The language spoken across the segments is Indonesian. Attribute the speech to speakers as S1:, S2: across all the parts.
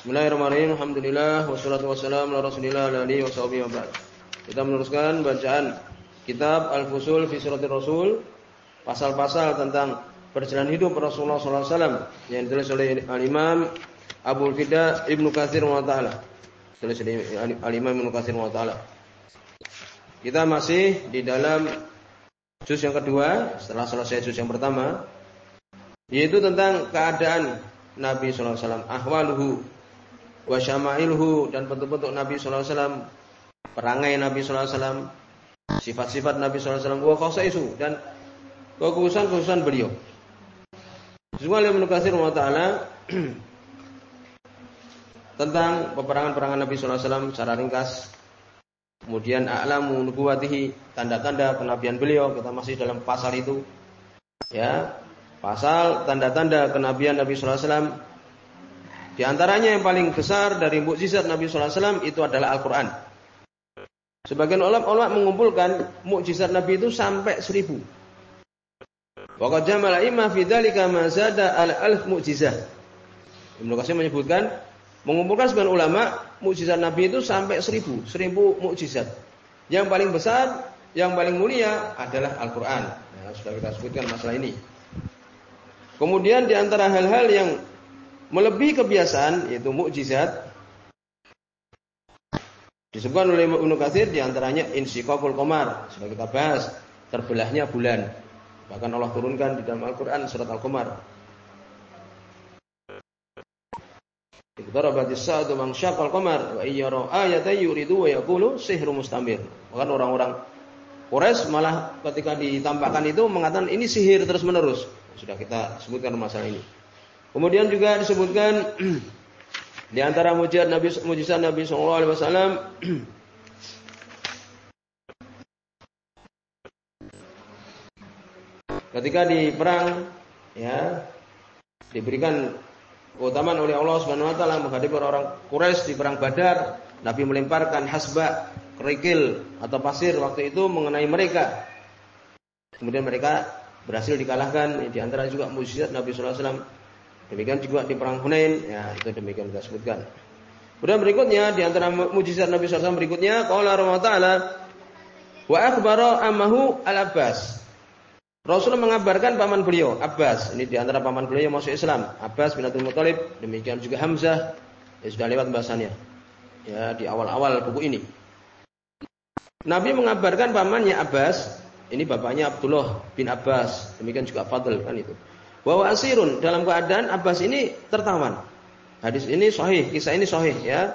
S1: Bismillahirrahmanirrahim. Alhamdulillah wassalatu wassalamu ala Rasulillah alihi washabihi wa Kita meneruskan bacaan kitab Al-Fusul fi Suratir Rasul, pasal-pasal tentang perjalanan hidup Rasulullah sallallahu alaihi wasallam yang ditulis oleh Al-Imam Abu Fida Ibnu Katsir wa taala. Tulis oleh Al-Imam Ibnu Katsir wa taala. Kita masih di dalam juz yang kedua setelah selesai juz yang pertama yaitu tentang keadaan Nabi sallallahu alaihi wasallam, ahwaluhu wa syamailuhu dan bentuk-bentuk Nabi sallallahu alaihi wasallam, perangai Nabi sallallahu alaihi wasallam, sifat-sifat Nabi sallallahu alaihi wasallam wa khasaisu dan kekhususan-kekhususan beliau. Semua yang menukasir Allah Ta'ala tentang peperangan-peperangan Nabi wasallam secara ringkas. Kemudian a'lamu nubuwatihi, tanda-tanda kenabian beliau, kita masih dalam pasal itu. Ya, pasal tanda-tanda kenabian Nabi wasallam di antaranya yang paling besar dari mukjizat Nabi SAW itu adalah Al-Quran. Sebagian ulama mengumpulkan mukjizat Nabi itu sampai seribu. Waqad jamala imma fi dzalika ma zada al alf mukjizah. Ibnu Qasim menyebutkan mengumpulkan sebagian ulama mukjizat Nabi itu sampai seribu, seribu mukjizat. Yang paling besar, yang paling mulia adalah Al-Quran. Nah, sudah kita sebutkan masalah ini. Kemudian di antara hal-hal yang melebihi kebiasaan yaitu mukjizat disebutkan oleh Ibnu Katsir di antaranya insiqaqul qamar sudah kita bahas terbelahnya bulan bahkan Allah turunkan di dalam Al-Qur'an surat Al-Qamar Iqtarabatis sa'atu man syaqal qamar wa iyyara ayatan yuridu wa yaqulu sihru mustamir. Bahkan orang-orang Quraisy malah ketika ditampakkan itu mengatakan ini sihir terus-menerus. Sudah kita sebutkan masalah ini. Kemudian juga disebutkan di antara mujizat Nabi mujizat Nabi sallallahu alaihi wasallam ketika di perang ya diberikan keutamaan oleh Allah Subhanahu wa taala menghadapi orang Quraisy di perang Badar, Nabi melemparkan hasba, kerikil atau pasir waktu itu mengenai mereka. Kemudian mereka berhasil dikalahkan di antara juga mujizat Nabi sallallahu alaihi wasallam Demikian juga di perang Hunain, ya itu demikian kita sebutkan. Kemudian berikutnya di antara mujizat Nabi SAW berikutnya, qala Allah Ta'ala wa akhbara amahu al-Abbas. Rasul mengabarkan paman beliau, Abbas. Ini di antara paman beliau yang masuk Islam. Abbas bin Abdul Muthalib, demikian juga Hamzah. Ya sudah lewat bahasanya. Ya, di awal-awal buku ini. Nabi mengabarkan pamannya Abbas, ini bapaknya Abdullah bin Abbas, demikian juga Fadl kan itu bahwa asirun dalam keadaan Abbas ini tertawan. Hadis ini sahih, kisah ini sahih ya.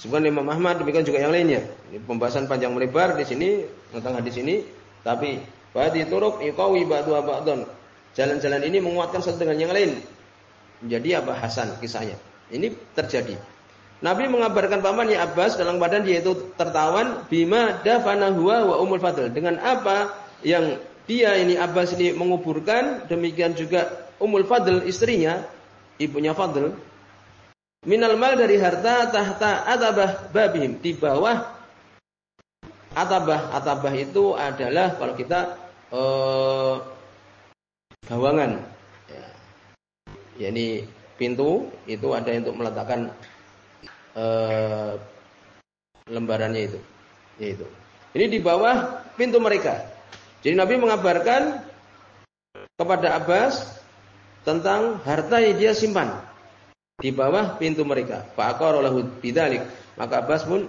S1: Sebenarnya Imam Ahmad demikian juga yang lainnya. Ini pembahasan panjang lebar di sini tentang hadis ini, tapi badi turuk iqawi ba'du ba'dun. Jalan-jalan ini menguatkan satu dengan yang lain. Menjadi apa Hasan kisahnya. Ini terjadi. Nabi mengabarkan pamannya Abbas dalam badan dia itu tertawan bima dafana huwa wa umul fadl. Dengan apa yang dia ini Abbas ini menguburkan, demikian juga Ummul Fadl istrinya, ibunya Fadl, minal mal dari harta tahta atabah babihim. Di bawah atabah atabah itu adalah kalau kita eh, gawangan. Ya. ya ini pintu itu ada untuk meletakkan eh, lembarannya itu. Itu ini di bawah pintu mereka jadi Nabi mengabarkan kepada Abbas tentang harta yang dia simpan di bawah pintu mereka. Fa'aqarallahu bidzalik. Maka Abbas pun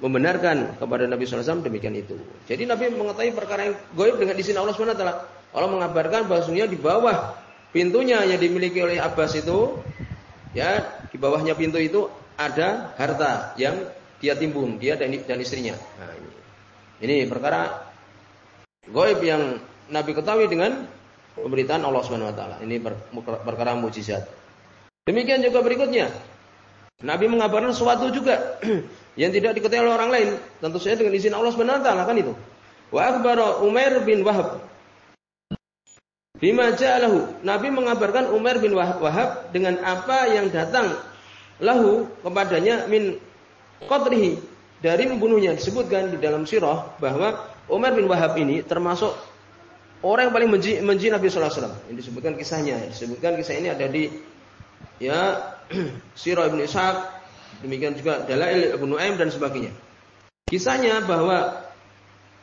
S1: membenarkan kepada Nabi SAW demikian itu. Jadi Nabi mengetahui perkara yang goib dengan izin Allah SWT. Allah mengabarkan bahwasanya di bawah pintunya yang dimiliki oleh Abbas itu, ya di bawahnya pintu itu ada harta yang dia timbun, dia dan, dan istrinya. Nah, ini. ini perkara Goib yang Nabi ketahui dengan pemberitaan Allah Subhanahu wa taala. Ini perkara mujizat. Demikian juga berikutnya. Nabi mengabarkan sesuatu juga yang tidak diketahui oleh orang lain, tentu saja dengan izin Allah Subhanahu wa taala kan itu. Wa akhbara Umair bin Wahab Bima ja'alahu. Nabi mengabarkan Umar bin Wahab dengan apa yang datang lahu kepadanya min qadrihi dari membunuhnya disebutkan di dalam sirah bahwa Umar bin Wahab ini termasuk orang yang paling menji, menji Nabi Sallallahu Alaihi Wasallam. Ini disebutkan kisahnya. Disebutkan kisah ini ada di ya Sirah ibn Ishaq Demikian juga Dalail Ibnu Nuaim dan sebagainya. Kisahnya bahwa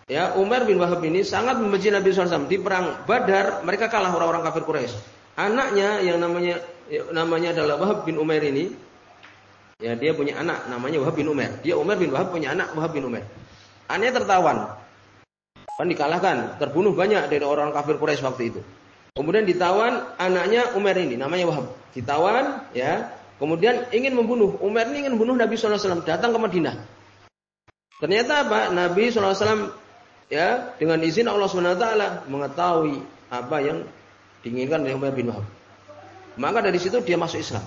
S1: ya Umar bin Wahab ini sangat membenci Nabi SAW di perang Badar mereka kalah orang-orang kafir Quraisy. Anaknya yang namanya ya, namanya adalah Wahab bin Umar ini ya dia punya anak namanya Wahab bin Umar. Dia Umar bin Wahab punya anak Wahab bin Umar. Anaknya tertawan. Kan dikalahkan, terbunuh banyak dari orang kafir Quraisy waktu itu. Kemudian ditawan anaknya Umar ini, namanya Wahab. Ditawan, ya. Kemudian ingin membunuh. Umar ini ingin membunuh Nabi SAW. Datang ke Madinah. Ternyata apa? Nabi SAW ya dengan izin Allah SWT mengetahui apa yang diinginkan oleh Umar bin Wahab. Maka dari situ dia masuk Islam.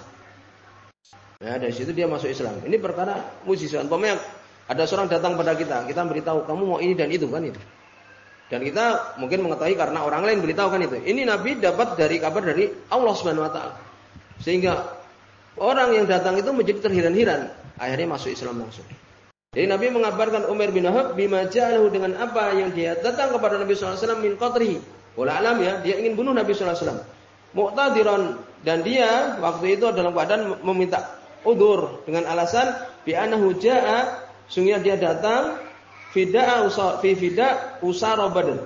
S1: Ya, dari situ dia masuk Islam. Ini perkara mujizat. Umpamanya ada seorang datang pada kita, kita beritahu kamu mau ini dan itu kan itu. Dan kita mungkin mengetahui karena orang lain beritahu kan itu. Ini Nabi dapat dari kabar dari Allah Subhanahu wa taala. Sehingga orang yang datang itu menjadi terhiran-hiran, akhirnya masuk Islam langsung. Jadi Nabi mengabarkan Umar bin Wahab bima ja'alahu dengan apa yang dia datang kepada Nabi sallallahu alaihi wasallam min qatri. Wala alam ya, dia ingin bunuh Nabi sallallahu alaihi. Mu'tadiran dan dia waktu itu dalam keadaan meminta udur dengan alasan bi anahu ja'a sungguh dia datang Fida fi fida Badr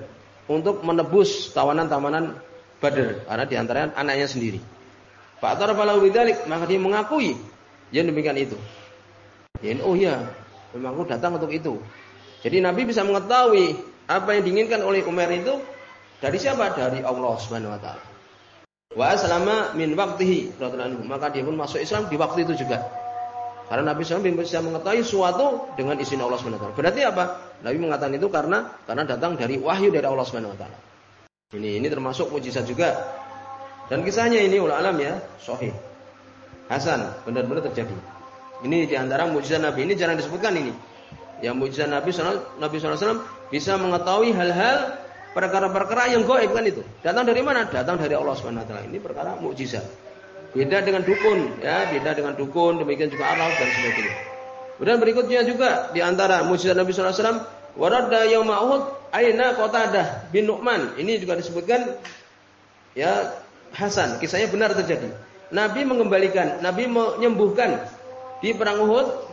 S1: untuk menebus tawanan-tawanan Badr karena di antaranya anaknya sendiri. Pak Tarfalahu bidzalik maka dia mengakui yang demikian itu. Ya, oh ya, memang aku datang untuk itu. Jadi Nabi bisa mengetahui apa yang diinginkan oleh Umar itu dari siapa? Dari Allah Subhanahu wa taala. Wa aslama min waqtihi maka dia pun masuk Islam di waktu itu juga. Karena Nabi SAW bisa mengetahui suatu dengan izin Allah SWT. Berarti apa? Nabi mengatakan itu karena karena datang dari wahyu dari Allah SWT. Ini ini termasuk mujizat juga. Dan kisahnya ini ulah alam ya, sahih. Hasan, benar-benar terjadi. Ini di antara mujizat Nabi. Ini jarang disebutkan ini. Yang mujizat Nabi SAW, Nabi SAW bisa mengetahui hal-hal perkara-perkara yang goib kan itu. Datang dari mana? Datang dari Allah SWT. Ini perkara mujizat. Beda dengan dukun, ya, beda dengan dukun, demikian juga araf dan sebagainya. Kemudian berikutnya juga di antara mujizat Nabi sallallahu alaihi wasallam, waradda yaum Uhud aina Qatadah bin Nu'man. Ini juga disebutkan ya Hasan, kisahnya benar terjadi. Nabi mengembalikan, Nabi menyembuhkan di perang Uhud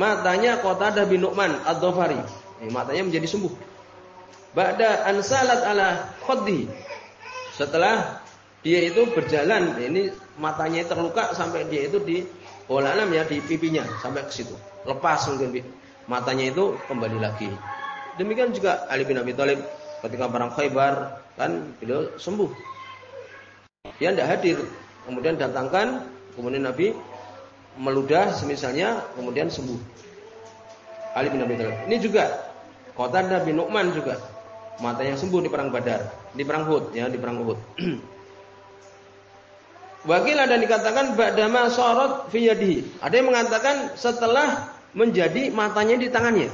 S1: matanya Qatadah bin Nu'man ad-Dhafari. Eh, matanya menjadi sembuh. Ba'da ansalat ala khaddi. Setelah dia itu berjalan, ini matanya terluka sampai dia itu di alam ya di pipinya sampai ke situ. Lepas mungkin matanya itu kembali lagi. Demikian juga Ali bin Abi Thalib ketika perang Khaybar kan beliau sembuh. Dia tidak hadir. Kemudian datangkan, kemudian Nabi meludah semisalnya, kemudian sembuh. Ali bin Abi Thalib. Ini juga kota Nabi Nu'man juga matanya sembuh di perang Badar, di perang Hud ya, di perang Uhud. Wakil ada dikatakan ba'dama sorot fiyadihi. Ada yang mengatakan setelah menjadi matanya di tangannya.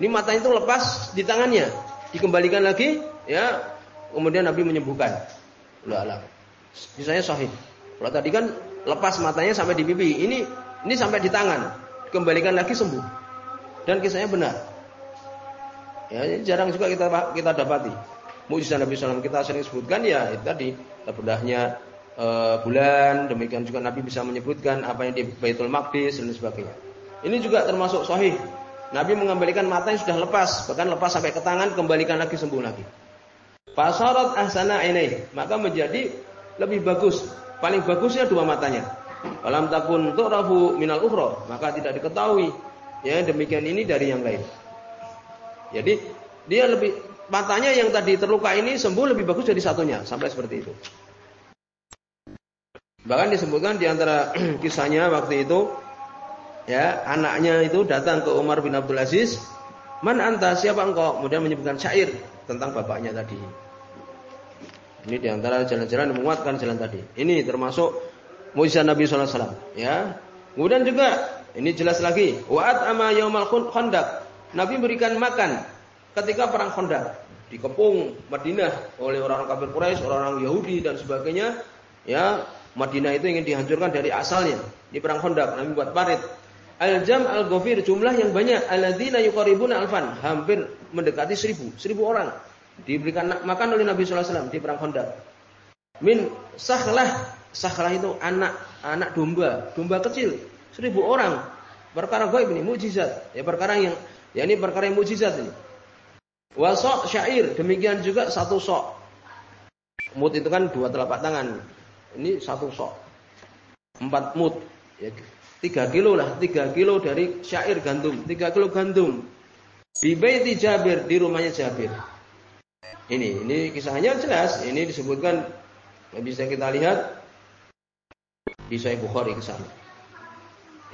S1: Ini matanya itu lepas di tangannya, dikembalikan lagi, ya. Kemudian Nabi menyembuhkan. Alam. Misalnya sahih. Kalau tadi kan lepas matanya sampai di pipi, ini ini sampai di tangan, dikembalikan lagi sembuh. Dan kisahnya benar. Ya, jarang juga kita kita dapati. Mujizat Nabi SAW kita sering sebutkan ya itu tadi terbedahnya uh, bulan, demikian juga Nabi bisa menyebutkan apa yang di Baitul Maqdis dan sebagainya. Ini juga termasuk sahih. Nabi mengembalikan mata yang sudah lepas, bahkan lepas sampai ke tangan, kembalikan lagi sembuh lagi. Fasarat ahsana ini, maka menjadi lebih bagus. Paling bagusnya dua matanya. Alam takun tu'rafu minal ukhra, maka tidak diketahui ya demikian ini dari yang lain. Jadi dia lebih matanya yang tadi terluka ini sembuh lebih bagus dari satunya, sampai seperti itu. Bahkan disebutkan di antara kisahnya waktu itu ya, anaknya itu datang ke Umar bin Abdul Aziz, "Man anta? Siapa engkau?" Kemudian menyebutkan syair tentang bapaknya tadi. Ini di antara jalan-jalan menguatkan jalan tadi. Ini termasuk mujizat Nabi wasallam, ya. Kemudian juga ini jelas lagi, wa'at ama yaumal khandaq. Nabi berikan makan ketika perang Khandaq dikepung Madinah oleh orang-orang kafir Quraisy, orang-orang Yahudi dan sebagainya, ya Madinah itu ingin dihancurkan dari asalnya. Di perang Khandaq Nabi buat parit. Al-jam al-ghafir jumlah yang banyak alladzina yuqaribuna alfan, hampir mendekati seribu, seribu orang diberikan makan oleh Nabi sallallahu di perang Khandaq. Min sahlah, sahlah itu anak anak domba, domba kecil, seribu orang perkara gaib ini mujizat. Ya perkara yang ya ini perkara yang mujizat ini. Wasok syair demikian juga satu sok. Mut itu kan dua telapak tangan. Ini satu sok. Empat mut. Ya, tiga kilo lah, tiga kilo dari syair gandum, tiga kilo gandum. Bibaiti Jabir di rumahnya Jabir. Ini, ini kisahnya jelas. Ini disebutkan bisa kita lihat di Sahih Bukhari kisah.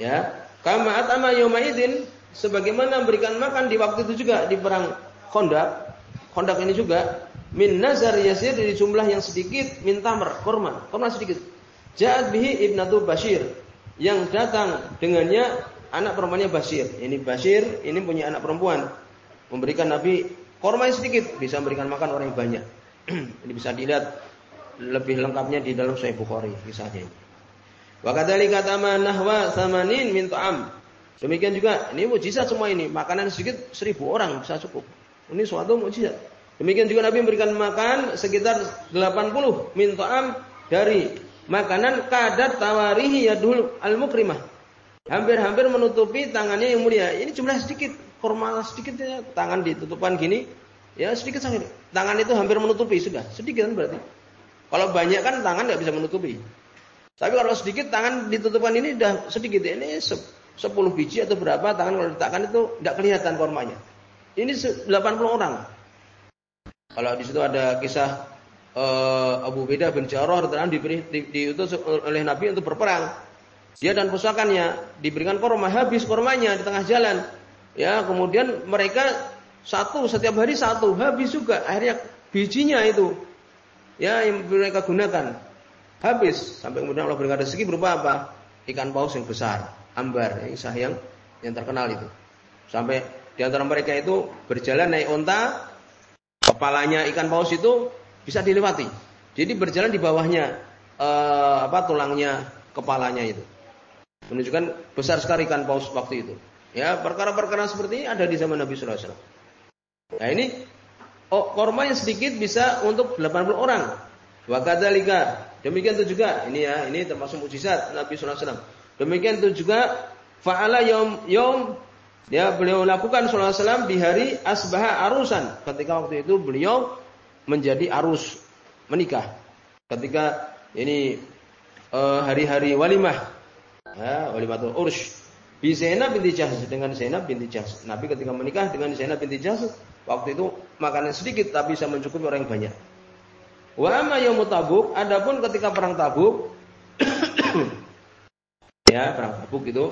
S1: Ya, kama atama yaumaidin sebagaimana memberikan makan di waktu itu juga di perang Khandaq. Khandaq ini juga min nazar yasir dari jumlah yang sedikit min tamr, kurma, kurma sedikit. Ja'at bihi ibnatu Bashir yang datang dengannya anak perempuannya Bashir. Ini Bashir, ini punya anak perempuan. Memberikan Nabi kurma yang sedikit, bisa memberikan makan orang yang banyak. ini bisa dilihat lebih lengkapnya di dalam Sahih Bukhari kisahnya ini. Wa kadzalika nahwa samanin min ta'am. Demikian juga ini mujizat semua ini, makanan sedikit seribu orang bisa cukup. Ini suatu mujizat. Demikian juga Nabi memberikan makan sekitar 80 min ta'am dari makanan kadat tawarihi yadul al-mukrimah. Hampir-hampir menutupi tangannya yang mulia. Ini jumlah sedikit, kurma sedikit ya, tangan ditutupan gini. Ya sedikit sangat. Tangan itu hampir menutupi sudah, sedikit kan berarti. Kalau banyak kan tangan nggak bisa menutupi. Tapi kalau sedikit tangan ditutupkan ini sudah sedikit. Ini 10 biji atau berapa tangan kalau ditakkan itu tidak kelihatan kormanya. Ini 80 orang. Kalau di situ ada kisah uh, Abu Beda bin Jarrah di, di, diutus oleh Nabi untuk berperang. Dia dan pusakannya diberikan korma habis kormanya di tengah jalan. Ya, kemudian mereka satu setiap hari satu habis juga. Akhirnya bijinya itu ya yang mereka gunakan habis sampai kemudian Allah berikan rezeki berupa apa? Ikan paus yang besar, ambar, yang sayang yang terkenal itu. Sampai di antara mereka itu berjalan naik onta, kepalanya ikan paus itu bisa dilewati. Jadi berjalan di bawahnya eh, apa tulangnya, kepalanya itu. Menunjukkan besar sekali ikan paus waktu itu. Ya, perkara-perkara seperti ini ada di zaman Nabi sallallahu alaihi wasallam. Nah, ini oh, korma yang sedikit bisa untuk 80 orang. Wa kadzalika Demikian itu juga ini ya, ini termasuk mukjizat Nabi sallallahu alaihi wasallam. Demikian itu juga fa'ala yaum yaum ya beliau lakukan sallallahu wasallam di hari asbaha arusan. Ketika waktu itu beliau menjadi arus menikah. Ketika ini eh, hari-hari walimah. Ya, walimatul ursh. Bi Zainab binti Jahsh dengan Zainab binti Jahsh. Nabi ketika menikah dengan Zainab binti Jahsh, waktu itu makanan sedikit tapi bisa mencukupi orang yang banyak. Wa amma yaumut Tabuk, adapun ketika perang Tabuk ya, perang Tabuk itu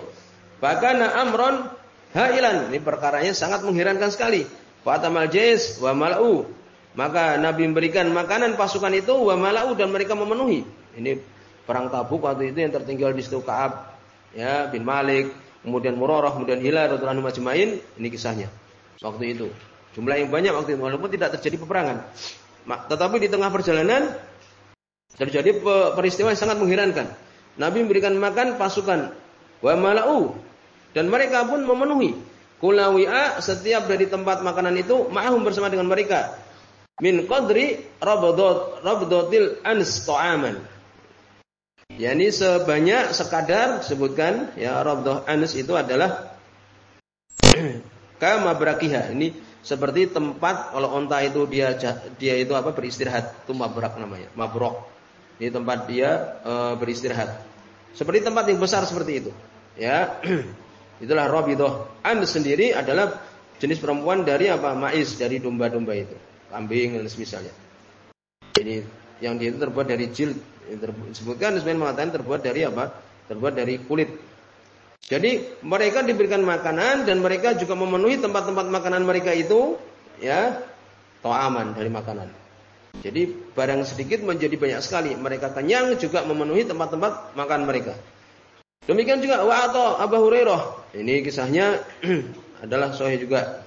S1: Fakana amron hailan. Ini perkaranya sangat mengherankan sekali. Fatamal jais wa mal'u. Maka Nabi memberikan makanan pasukan itu wa mal'u dan mereka memenuhi. Ini perang Tabuk waktu itu yang tertinggal di situ Ka'ab ya bin Malik, kemudian Murarah, kemudian Hilal radhiyallahu majma'in. Ini kisahnya. Waktu itu. Jumlah yang banyak waktu itu walaupun tidak terjadi peperangan. Tetapi di tengah perjalanan terjadi peristiwa yang sangat mengherankan. Nabi memberikan makan pasukan wa mala'u dan mereka pun memenuhi. Kulawi'a setiap dari tempat makanan itu ma'ahum bersama dengan mereka. Min qadri rabdot rabdotil ans ta'aman. Yakni sebanyak sekadar sebutkan ya rabdoh ans itu adalah kama berakiha. Ini seperti tempat kalau onta itu dia dia itu apa beristirahat. Itu mabrak namanya mabrok. Ini tempat dia e, beristirahat. Seperti tempat yang besar seperti itu ya itulah rabidah an sendiri adalah jenis perempuan dari apa mais dari domba-domba itu kambing dan semisalnya ini yang dia itu terbuat dari jilid disebutkan sebenarnya mengatakan terbuat dari apa terbuat dari kulit jadi mereka diberikan makanan dan mereka juga memenuhi tempat-tempat makanan mereka itu ya aman dari makanan. Jadi barang sedikit menjadi banyak sekali. Mereka kenyang juga memenuhi tempat-tempat makan mereka. Demikian juga wa atau Abu Hurairah. Ini kisahnya adalah sahih juga.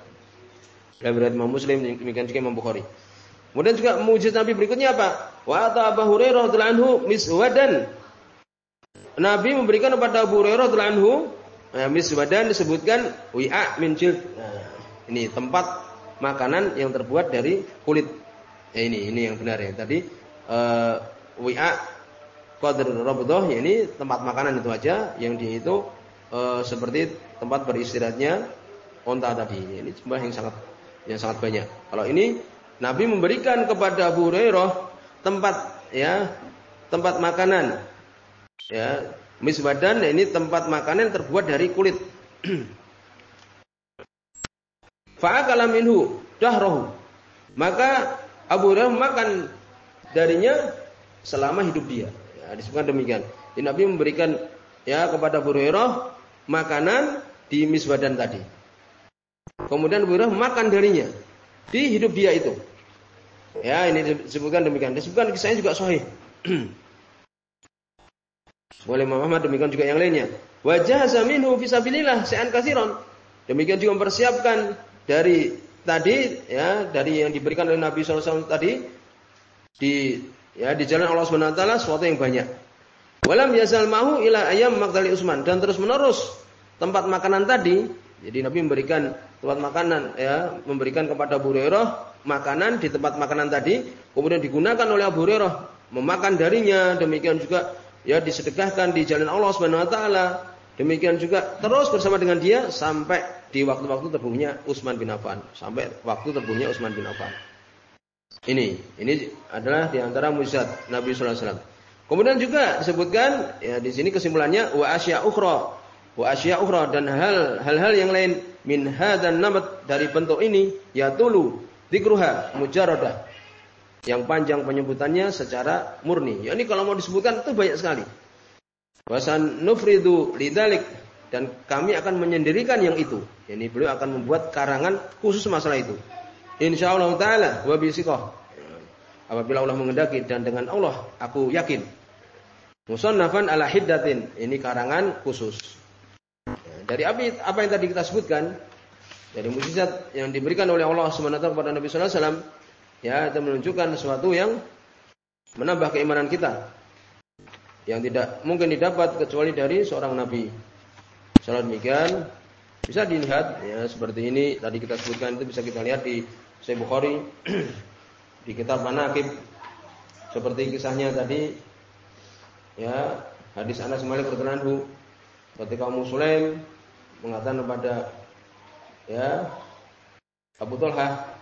S1: Dalam riwayat Imam Muslim demikian juga Imam Bukhari. Kemudian juga mujizat Nabi berikutnya apa? Wa atau Abu Hurairah anhu miswadan Nabi memberikan kepada Abu Hurairah anhu eh, miswadan disebutkan wi'a min jild. Nah, ini tempat makanan yang terbuat dari kulit. Ya, ini ini yang benar ya. Tadi uh, wi'a qadr rabdah ya ini tempat makanan itu aja yang dia itu e, seperti tempat beristirahatnya onta tadi. Ini jumlah yang sangat yang sangat banyak. Kalau ini Nabi memberikan kepada Abu Hurairah tempat ya tempat makanan. Ya misbadan ini tempat makanan terbuat dari kulit. Fa'akala minhu dahrahu maka Abu Hurairah makan darinya selama hidup dia. Ya, disebutkan demikian. Jadi Nabi memberikan ya kepada Abu Hurairah makanan di misbadan tadi kemudian Abu makan darinya di hidup dia itu ya ini disebutkan demikian disebutkan kisahnya juga sahih boleh Muhammad demikian juga yang lainnya. Wajah zaminhu fisabilillah se'an kasiron. Demikian juga mempersiapkan dari tadi ya dari yang diberikan oleh Nabi SAW tadi di ya di jalan Allah Subhanahu wa taala sesuatu yang banyak. Walam yazal mahu ila ayam Magdali Usman dan terus menerus tempat makanan tadi jadi Nabi memberikan tempat makanan ya memberikan kepada Abu Hurairah makanan di tempat makanan tadi kemudian digunakan oleh Abu Hurairah memakan darinya demikian juga ya disedekahkan di jalan Allah Subhanahu wa taala. Demikian juga terus bersama dengan dia sampai di waktu-waktu terbunuhnya Utsman bin Affan, sampai waktu terbunuhnya Utsman bin Affan. Ini, ini adalah di antara mujizat Nabi sallallahu alaihi wasallam. Kemudian juga disebutkan ya di sini kesimpulannya wa asya ukhra wa asya ukhra dan hal hal-hal yang lain min hadan namat dari bentuk ini ya tulu dikruha mujarradah yang panjang penyebutannya secara murni. Ya ini kalau mau disebutkan itu banyak sekali. Wasan nufridu lidalik dan kami akan menyendirikan yang itu. Ini beliau akan membuat karangan khusus masalah itu. Insya Allah taala wa Apabila Allah mengendaki dan dengan Allah aku yakin. Musannafan ala hiddatin. Ini karangan khusus. Dari apa, yang tadi kita sebutkan dari mukjizat yang diberikan oleh Allah SWT kepada Nabi sallallahu alaihi wasallam ya itu menunjukkan sesuatu yang menambah keimanan kita yang tidak mungkin didapat kecuali dari seorang nabi. Salah demikian bisa dilihat ya seperti ini tadi kita sebutkan itu bisa kita lihat di Sahih Bukhari di kitab Manaqib seperti kisahnya tadi ya hadis Anas Malik radhiyallahu ketika Ummu Sulaim mengatakan kepada ya Abu Talha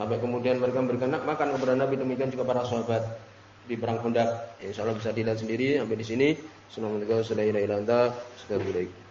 S1: Sampai kemudian mereka memberikan makan kepada Nabi demikian juga para sahabat di perang Khandaq. Insya Allah bisa dilihat sendiri sampai di sini. Assalamualaikum warahmatullahi wabarakatuh.